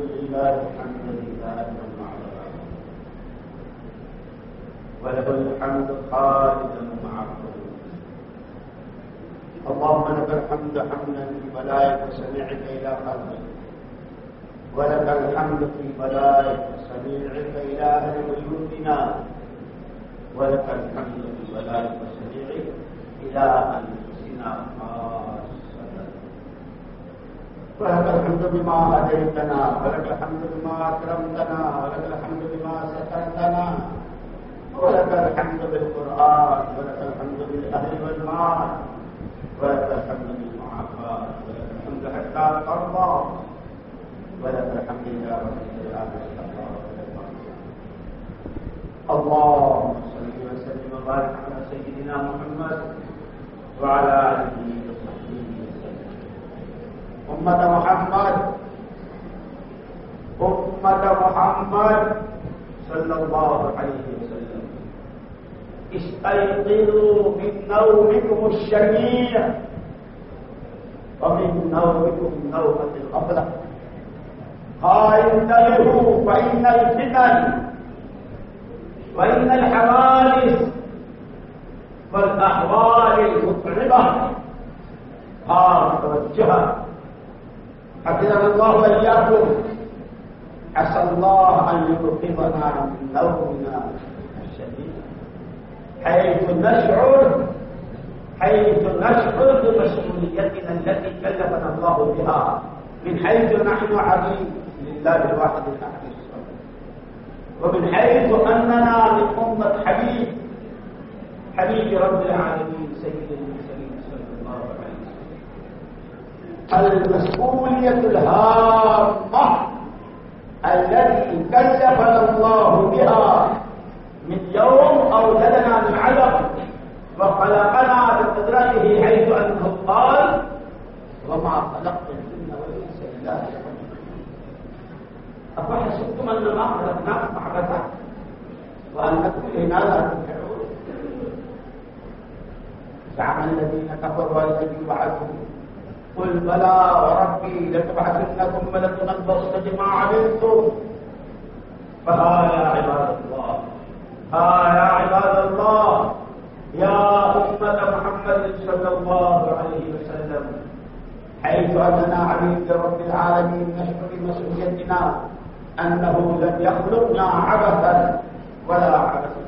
الحمد لله دائما مع وله الحمد خالدا مع اللهم لك الحمد حمدا في بلائك وسميعك إلى خلقك ولك الحمد في بلائك وسميعك إلى أهل وجودنا ولك الحمد في بلائك وسميعك إلى أنفسنا. ولك الحمد بما هديتنا ولك الحمد بما اكرمتنا ولك الحمد بما سترتنا ولك الحمد بالقران ولك الحمد بالاهل والمال ولك الحمد بالمعافاه ولك الحمد حتى ترضى ولك الحمد يا رب اللهم صل وسلم وبارك على سيدنا محمد وعلى آله أمة محمد. أمة محمد صلى الله عليه وسلم. استيقظوا من نومكم الشنيع ومن نومكم نومة الغفلة قال انتبهوا فإن الفتن وإن الحوادث والأحوال المتعبة قال توجهت حفظنا الله وإياكم. عسى الله أن يوقظنا من نومنا الشديد. حيث نشعر حيث نشعر بمسؤوليتنا التي كلفنا الله بها من حيث نحن عبيد لله الواحد الأحد. ومن حيث أننا من امه حبيب حبيب رب العالمين سيدنا المسؤولية الهامة التي كلفنا الله بها من يوم أوجدنا من علق وخلقنا بقدرته حيث أنه قال وما خلقت الجن والإنس إلا أفحسبتم أنما خلقناكم عبثا وأنكم إلينا لا ترجعون زعم الذين كفروا أن يبعثوا قل بلى وربي لتبعثنكم ولتنبصن بما عملتم فها يا عباد الله ها يا عباد الله يا أمة محمد صلى الله عليه وسلم حيث أننا عبيد رب العالمين نشعر بمسؤوليتنا أنه لم يخلقنا عبثا ولا عبثا.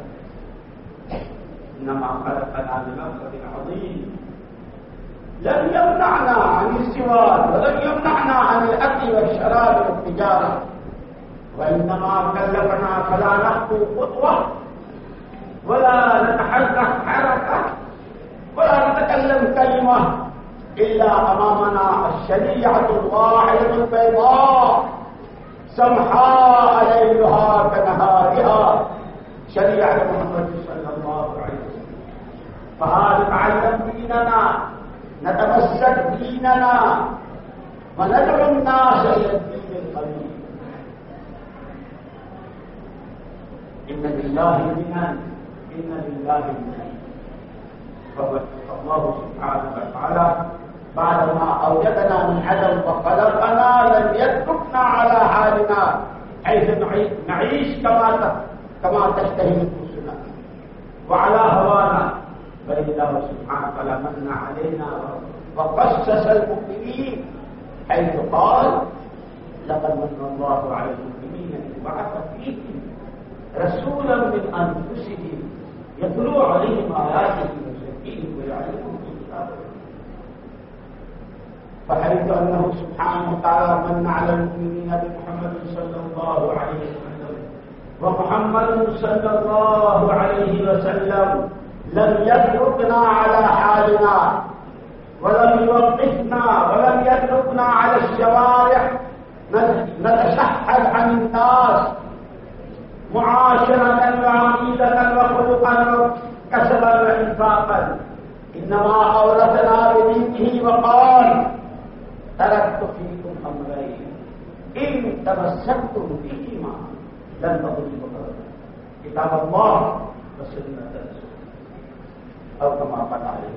إنما خلقنا لمقصد عظيم. لم يمنعنا عن السواد ولم يمنعنا عن الأكل والشراب والتجارة. وإنما كلفنا فلا نخطو خطوة ولا نتحرك حركة ولا نتكلم كلمة إلا أمامنا الشريعة الواحدة البيضاء. سمحاء ليلها كنهارها. شريعة محمد صلى الله عليه وسلم. فهذا تعلم ديننا. نتمسك ديننا وندعو الناس إلى الدين القديم إن لله منا إن لله منا فالله سبحانه وتعالى. بعدما أوجدنا من عدم وخلقنا لم يتركنا على حالنا. حيث نعيش كما كما تشتهي نفوسنا وعلى الله سبحانه وتعالى من علينا وقصص المؤمنين حيث قال لقد من الله على المؤمنين ان بعث فيهم رسولا من أنفسهم يتلو عليهم آياته ويزكيهم ويعلمهم فحيث أنه سبحانه وتعالى من على المؤمنين بمحمد صلى الله عليه وسلم ومحمد صلى الله عليه وسلم لم يتركنا على حالنا ولم يوقفنا ولم يتركنا على الشوارع. نتشحذ عن الناس معاشرة وعقيدة وخلقا وكسبا وإنفاقا. إنما أورثنا بدينه وقال تركت فيكم أمرين. إن تمسكتم بهما لن تضلوا كتاب الله وسنة رسوله. اور کما پتا ہے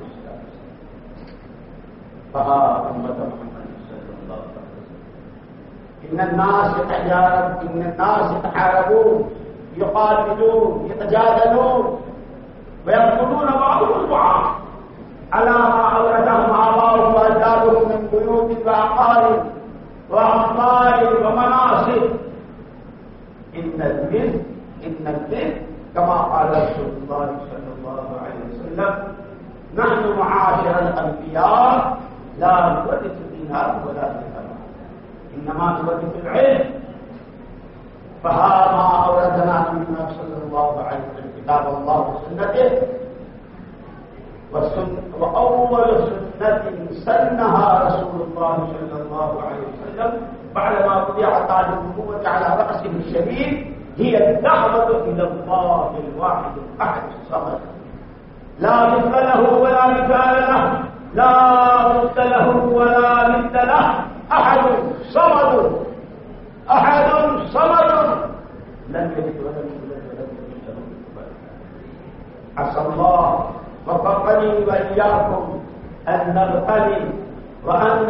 کہا امت محمد صلی اللہ علیہ وسلم۔ ان الناس تعارب ان الناس يتعاربون يقاتلون يتجادلون ويقتلون بعضهم بعض على ما أوردهم آباؤهم وأجدادهم من بيوت وعقار وأمطار ومناصب۔ إن المثل إنما نورث العلم. فهذا ما أوردنا نبينا صلى الله عليه وسلم كتاب الله وسنته وأول سنة سنها رسول الله صلى الله عليه وسلم بعدما وضع تاج النبوة على رأسه الشديد هي الدعوة إلى الله الواحد الأحد الصمد. لا مثل له ولا مثال له. لا مثل له ولا مثل له أحد صمد أحد صمد لم يلد ولم يولد ولم يكن له عسى الله وفقني وإياكم أن نغتني وأن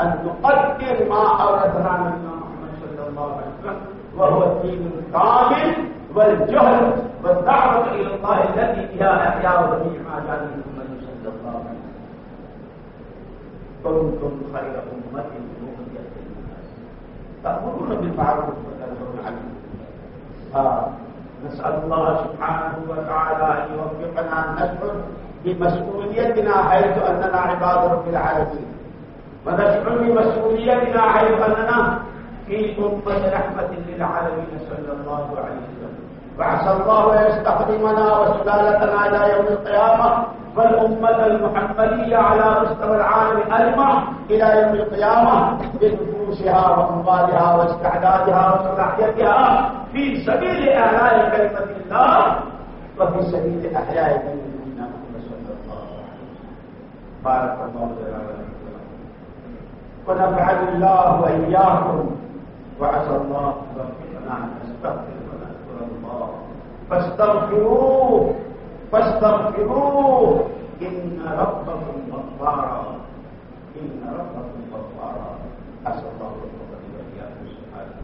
أن نقدر ما أوردنا من محمد صلى الله عليه وسلم وهو الدين الكامل والجهل والدعوة إلى الله التي بها أحياء جميع ما جاء محمد صلى الله عليه وسلم. كنتم خير أمة للناس. تأمرون بالمعروف وتنهون عن المنكر. نسأل الله سبحانه وتعالى أن يوفقنا أن نشعر بمسؤوليتنا حيث أننا عباد رب العالمين. ونشعر بمسؤوليتنا حيث أننا في أمة رحمة للعالمين صلى الله عليه وسلم. وعسى الله أن يستخدمنا وسلالتنا إلى يوم القيامة والأمة المحمدية على مستوى العالم أجمع إلى يوم القيامة بنفوسها وأموالها واستعدادها وصلاحيتها في سبيل إعلاء كلمة الله وفي سبيل إحياء دين نبينا محمد صلى الله عليه وسلم. بارك الله لنا ونفعل الله وإياكم وعسى الله يوفقنا أن نستغفر ونذكر الله. فاستغفروه فاستغفروه. إن ربكم غفارا إن ربكم غفارا أسأل الله الفضل وإياكم سبحانه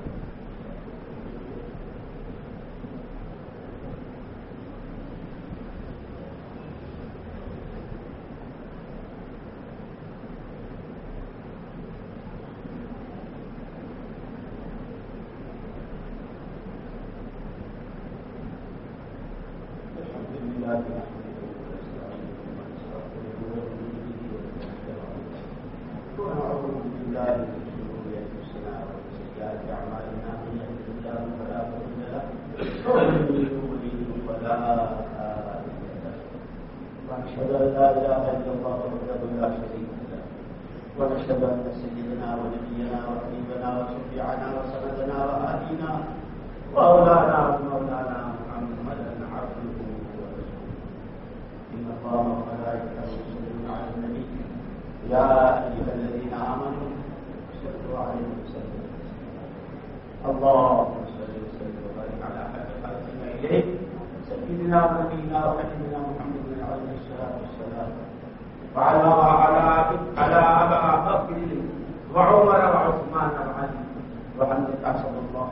الحمد لله نحمده ونستعينه ونستغفره ونعوذ بالله من شرور انفسنا ومن سيئات اعمالنا من يهده الله فلا مضل له ومن يضلل فلا هادي له واشهد ان لا اله الا الله وحده لا شريك له ونشهد أن سيدنا ونبينا وحبيبنا وشفيعنا وسندنا وهادينا وأولانا الله يا أيها الذين آمنوا صلوا عليه وسلموا اللهم صل وسلم وبارك على أحد خلقنا إليه سيدنا ونبينا وحبيبنا محمد عليه الصلاة والسلام. وعلى على على أبا بكر وعمر وعثمان وعلي وعن أسد الله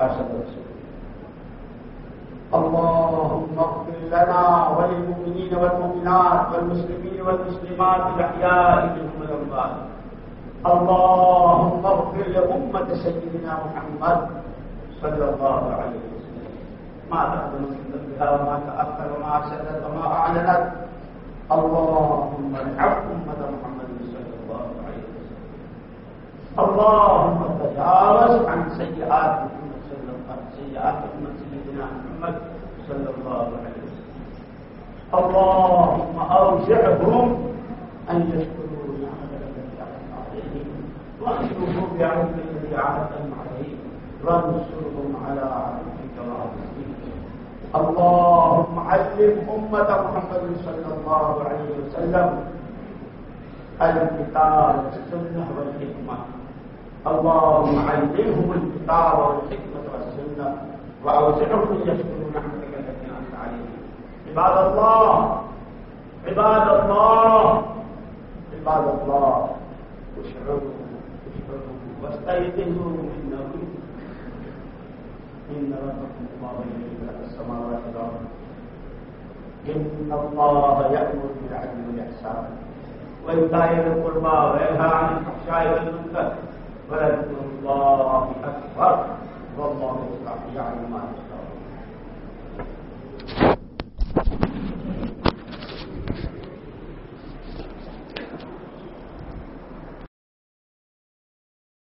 أسد رسول اللهم اغفر لنا وللمؤمنين والمؤمنات والمسلمين والمسلمات الأحياء منهم الأموات اللهم اغفر لأمة سيدنا محمد صلى الله عليه وسلم. ما تقدم من ذنبها وما تأخر وما أسرت وما أعلنت. اللهم ارحم أمة محمد صلى الله عليه وسلم اللهم تجاوز عن سيئات محمد صلى الله عليه وسلم سيئات أمة سيدنا محمد صلى الله عليه وسلم اللهم أوزعهم أن يشكروا نعمتك التي أنعمت عليهم وأشكروا بعلمك الذي عهدتهم عليه وانصرهم على عدوك وعدوك اللهم علم أمة محمد صلى الله عليه وسلم الكتاب والسنة والحكمة. اللهم علمهم الكتاب والحكمة والسنة وأوزعهم أن يشكروا نعمتك التي أنعمت عليهم. عباد الله عباد الله عباد الله اشعروا تحبه واستيقظوا من إن ربكم الله يملك السماوات والأرض. إن الله يأمر بالعدل والإحسان. وإيتاء ذي القربى وينهى عن الفحشاء والمنكر. ولذكر الله أكبر. والله يعلم ما يشاء